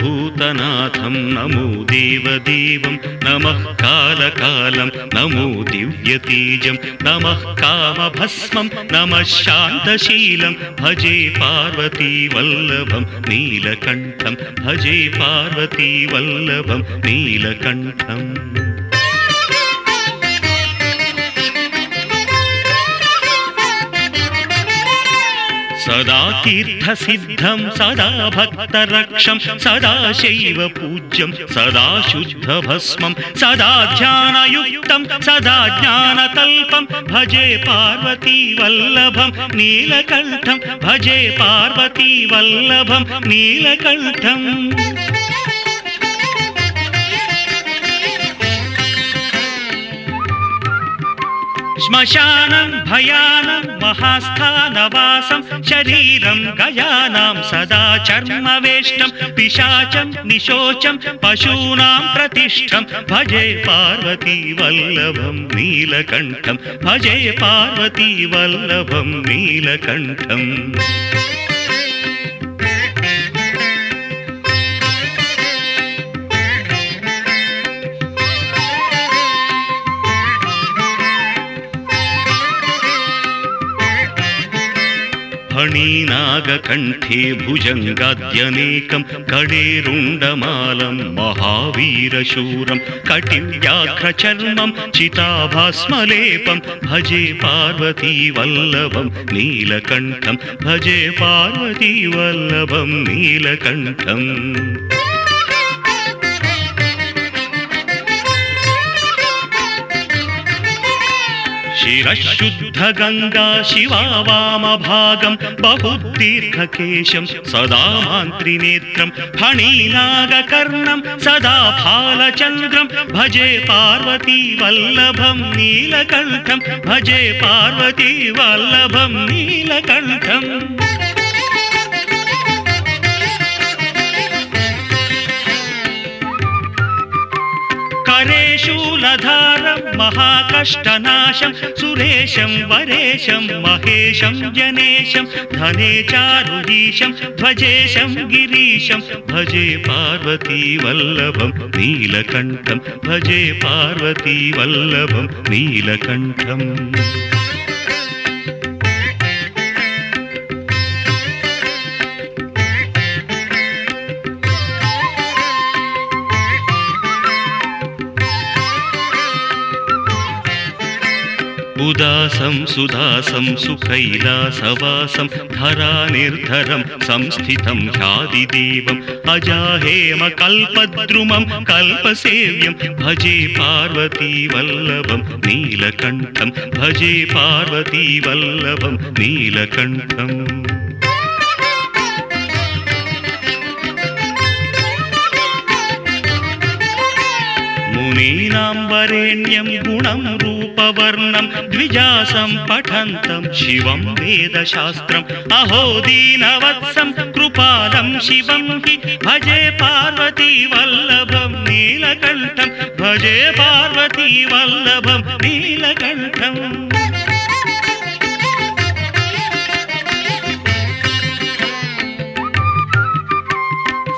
भूतनाथं नमो देवदेवं नमः कालकालं नमो दिव्यतेजं नमः कामभस्मं नमः शान्तशीलं भजे पार्वतीवल्लभं नीलकण्ठं भजे पार्वतीवल्लभं नीलकण्ठम् सदा तीर्थसिद्धं सदा भक्तरक्षं सदा शैव पूज्यं सदा शुद्धभस्मं सदा ध्यानयुक्तं सदा ज्ञानतल्पं भजे पार्वतीवल्लभं नीलकण्ठं भजे पार्वतीवल्लभं नीलकण्ठम् श्मशानं भयानं महास्थानवासं शरीरं गयानां सदा चर्मवेष्टं पिशाचं निशोचं पशूनां प्रतिष्ठं भजे पार्वतीवल्लभं नीलकण्ठं भजे पार्वतीवल्लभं नीलकण्ठम् फणीनागकण्ठे भुजङ्गाद्यनेकं कडेरुण्डमालं महावीरशूरं कटिव्याघ्रचर्मं चिताभास्मलेपं भजे पार्वतीवल्लभं नीलकण्ठं भजे पार्वतीवल्लभं नीलकण्ठम् शिरशुद्धगङ्गा शिवा वामभागं बहुदीर्घकेशं सदा मान्त्रिनेत्रं फणीनागकर्णं सदा फालचन्द्रं भजे पार्वतीवल्लभं नीलकण्ठं भजे पार्वतीवल्लभं नीलकण्ठम् महाकष्टनाशं सुरेशं वरेशं महेशं जनेशं धने चारुदीशं ध्वजेशं गिरीशं भजे पार्वतीवल्लभं नीलकण्ठं भजे पार्वतीवल्लभं नीलकण्ठम् उदासं सुदासं सुकैलासवासं धरानिर्धरं संस्थितं ह्यादिदेवम् अजाहेमकल्पद्रुमं कल्पसेव्यं भजे पार्वतीवल्लभं नीलकण्ठं भजे पार्वतीवल्लभं नीलकण्ठम् मुनीनां वरेण्यं गुणं रूपवर्णं द्विजासं पठन्तं शिवं वेदशास्त्रम्। अहो दीनवत्सं कृपालं शिवं हि। भजे पार्वतीवल्लभं नीलकण्ठं। भजे पार्वतीवल्लभं नीलकण्ठम्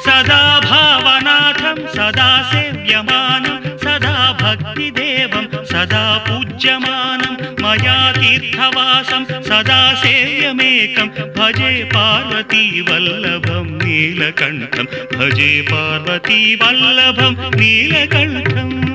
सदा भावनाथं सदा सेव्यमानं सदा भक्तिदेवं सदा पूज्यमानं मया तीर्थवासं सदा सेव्यमेकं। भजे पार्वतीवल्लभं नीलकण्ठं। भजे पार्वतीवल्लभं नीलकण्ठम्